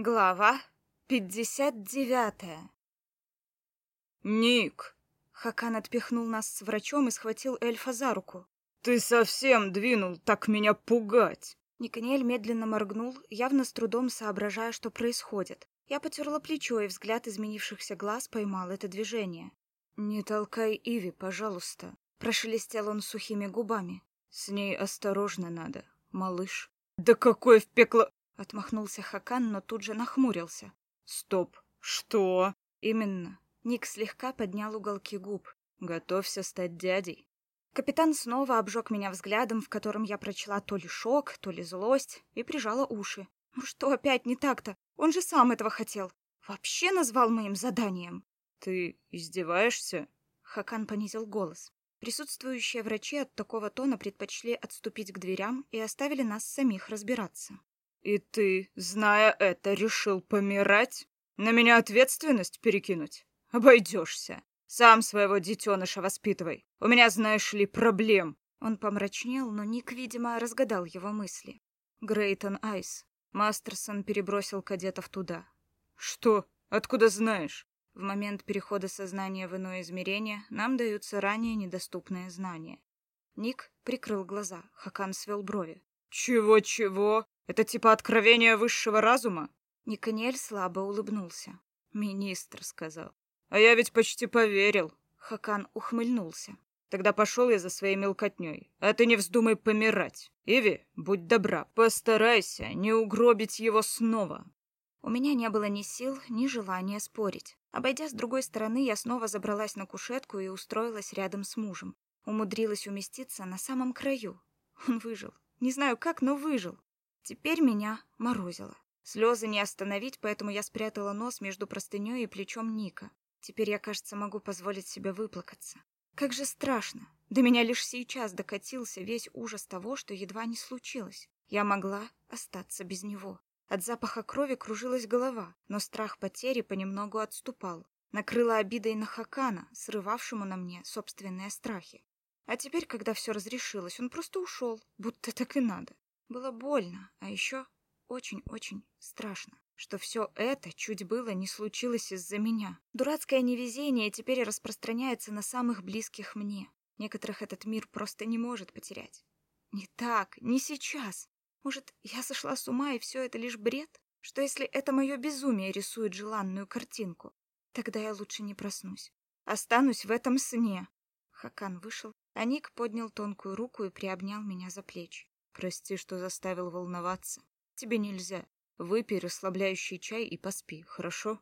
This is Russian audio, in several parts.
Глава пятьдесят девятая. «Ник!» Хакан отпихнул нас с врачом и схватил эльфа за руку. «Ты совсем двинул так меня пугать!» Никаниэль медленно моргнул, явно с трудом соображая, что происходит. Я потерла плечо, и взгляд изменившихся глаз поймал это движение. «Не толкай Иви, пожалуйста», — прошелестел он сухими губами. «С ней осторожно надо, малыш». «Да какой в пекло...» Отмахнулся Хакан, но тут же нахмурился. «Стоп! Что?» «Именно». Ник слегка поднял уголки губ. «Готовься стать дядей». Капитан снова обжег меня взглядом, в котором я прочла то ли шок, то ли злость, и прижала уши. «Ну что опять не так-то? Он же сам этого хотел. Вообще назвал моим заданием». «Ты издеваешься?» Хакан понизил голос. Присутствующие врачи от такого тона предпочли отступить к дверям и оставили нас самих разбираться. И ты, зная это, решил помирать? На меня ответственность перекинуть? Обойдешься. Сам своего детеныша воспитывай. У меня, знаешь ли, проблем. Он помрачнел, но Ник, видимо, разгадал его мысли. Грейтон Айс. Мастерсон перебросил кадетов туда. Что? Откуда знаешь? В момент перехода сознания в иное измерение нам даются ранее недоступные знания. Ник прикрыл глаза, Хакан свел брови. Чего-чего? Это типа откровение высшего разума? Никанель слабо улыбнулся. Министр сказал. А я ведь почти поверил. Хакан ухмыльнулся. Тогда пошел я за своей мелкотней. А ты не вздумай помирать. Иви, будь добра, постарайся не угробить его снова. У меня не было ни сил, ни желания спорить. Обойдя с другой стороны, я снова забралась на кушетку и устроилась рядом с мужем. Умудрилась уместиться на самом краю. Он выжил. Не знаю как, но выжил. Теперь меня морозило. Слезы не остановить, поэтому я спрятала нос между простыней и плечом Ника. Теперь я, кажется, могу позволить себе выплакаться. Как же страшно. До меня лишь сейчас докатился весь ужас того, что едва не случилось. Я могла остаться без него. От запаха крови кружилась голова, но страх потери понемногу отступал. Накрыла обидой на Хакана, срывавшему на мне собственные страхи. А теперь, когда все разрешилось, он просто ушел, будто так и надо. Было больно, а еще очень-очень страшно, что все это чуть было не случилось из-за меня. Дурацкое невезение теперь распространяется на самых близких мне. Некоторых этот мир просто не может потерять. Не так, не сейчас. Может, я сошла с ума, и все это лишь бред? Что если это мое безумие рисует желанную картинку? Тогда я лучше не проснусь. Останусь в этом сне. Хакан вышел, а Ник поднял тонкую руку и приобнял меня за плечи. Прости, что заставил волноваться. Тебе нельзя. Выпей расслабляющий чай и поспи, хорошо?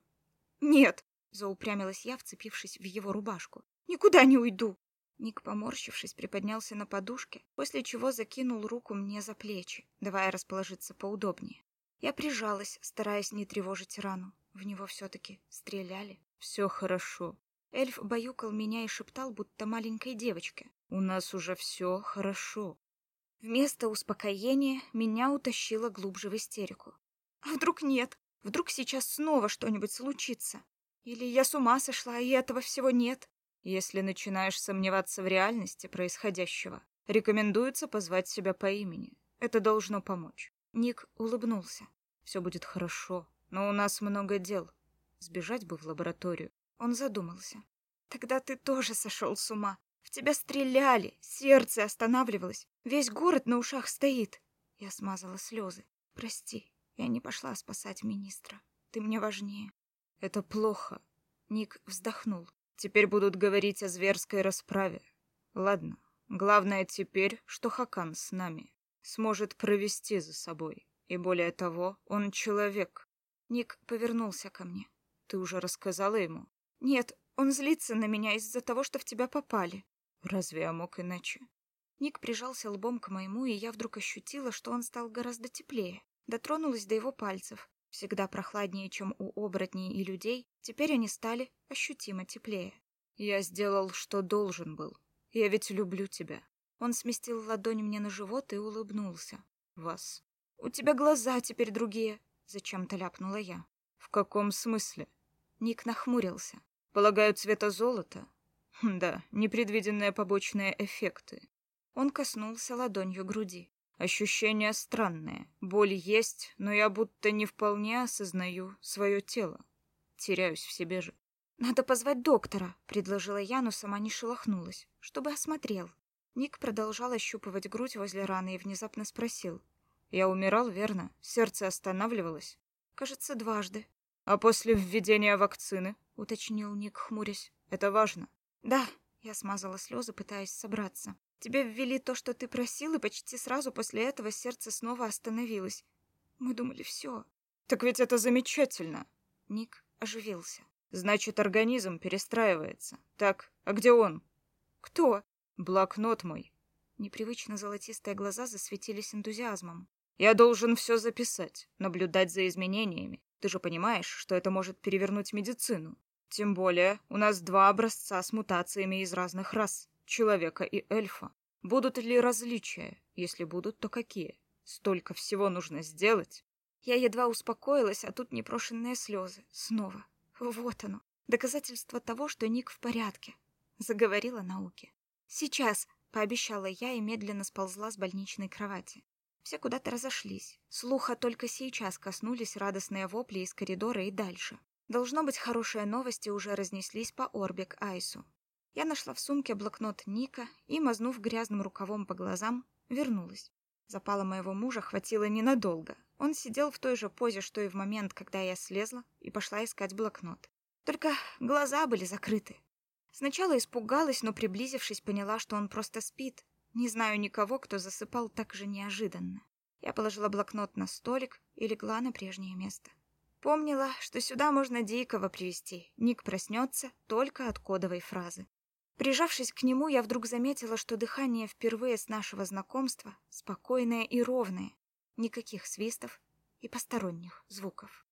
Нет, заупрямилась я, вцепившись в его рубашку. Никуда не уйду. Ник, поморщившись, приподнялся на подушке, после чего закинул руку мне за плечи, давая расположиться поудобнее. Я прижалась, стараясь не тревожить рану. В него все-таки стреляли. Все хорошо. Эльф баюкал меня и шептал, будто маленькой девочке. У нас уже все хорошо. Вместо успокоения меня утащило глубже в истерику. А вдруг нет? Вдруг сейчас снова что-нибудь случится? Или я с ума сошла, и этого всего нет? Если начинаешь сомневаться в реальности происходящего, рекомендуется позвать себя по имени. Это должно помочь. Ник улыбнулся. Все будет хорошо, но у нас много дел. Сбежать бы в лабораторию. Он задумался. Тогда ты тоже сошел с ума. В тебя стреляли, сердце останавливалось, весь город на ушах стоит. Я смазала слезы. Прости, я не пошла спасать министра. Ты мне важнее. Это плохо. Ник вздохнул. Теперь будут говорить о зверской расправе. Ладно, главное теперь, что Хакан с нами. Сможет провести за собой. И более того, он человек. Ник повернулся ко мне. Ты уже рассказала ему? Нет, он злится на меня из-за того, что в тебя попали. Разве я мог иначе? Ник прижался лбом к моему, и я вдруг ощутила, что он стал гораздо теплее. Дотронулась до его пальцев. Всегда прохладнее, чем у оборотней и людей, теперь они стали ощутимо теплее. Я сделал, что должен был. Я ведь люблю тебя. Он сместил ладонь мне на живот и улыбнулся. Вас. У тебя глаза теперь другие, зачем-то ляпнула я. В каком смысле? Ник нахмурился. Полагаю, цвета золота? Да, непредвиденные побочные эффекты. Он коснулся ладонью груди. Ощущение странное. Боль есть, но я будто не вполне осознаю свое тело. Теряюсь в себе же. «Надо позвать доктора», — предложила я, но сама не шелохнулась, чтобы осмотрел. Ник продолжал ощупывать грудь возле раны и внезапно спросил. «Я умирал, верно? Сердце останавливалось?» «Кажется, дважды». «А после введения вакцины?» — уточнил Ник, хмурясь. «Это важно». «Да», — я смазала слезы, пытаясь собраться. «Тебе ввели то, что ты просил, и почти сразу после этого сердце снова остановилось. Мы думали, все». «Так ведь это замечательно!» Ник оживился. Значит, организм перестраивается. Так, а где он? Кто? Блокнот мой. Непривычно золотистые глаза засветились энтузиазмом. Я должен все записать, наблюдать за изменениями. Ты же понимаешь, что это может перевернуть медицину. Тем более, у нас два образца с мутациями из разных рас, человека и эльфа. Будут ли различия? Если будут, то какие? Столько всего нужно сделать. Я едва успокоилась, а тут непрошенные слезы. Снова. Вот оно, доказательство того, что Ник в порядке. Заговорила науки. Сейчас, пообещала я и медленно сползла с больничной кровати. Все куда-то разошлись. Слуха только сейчас коснулись радостные вопли из коридора и дальше. Должно быть, хорошие новости уже разнеслись по Орбик Айсу. Я нашла в сумке блокнот Ника и, мазнув грязным рукавом по глазам, вернулась. Запала моего мужа хватило ненадолго. Он сидел в той же позе, что и в момент, когда я слезла и пошла искать блокнот. Только глаза были закрыты. Сначала испугалась, но приблизившись, поняла, что он просто спит. Не знаю никого, кто засыпал так же неожиданно. Я положила блокнот на столик и легла на прежнее место. Помнила, что сюда можно Дикого привести. Ник проснется только от кодовой фразы. Прижавшись к нему, я вдруг заметила, что дыхание впервые с нашего знакомства спокойное и ровное, никаких свистов и посторонних звуков.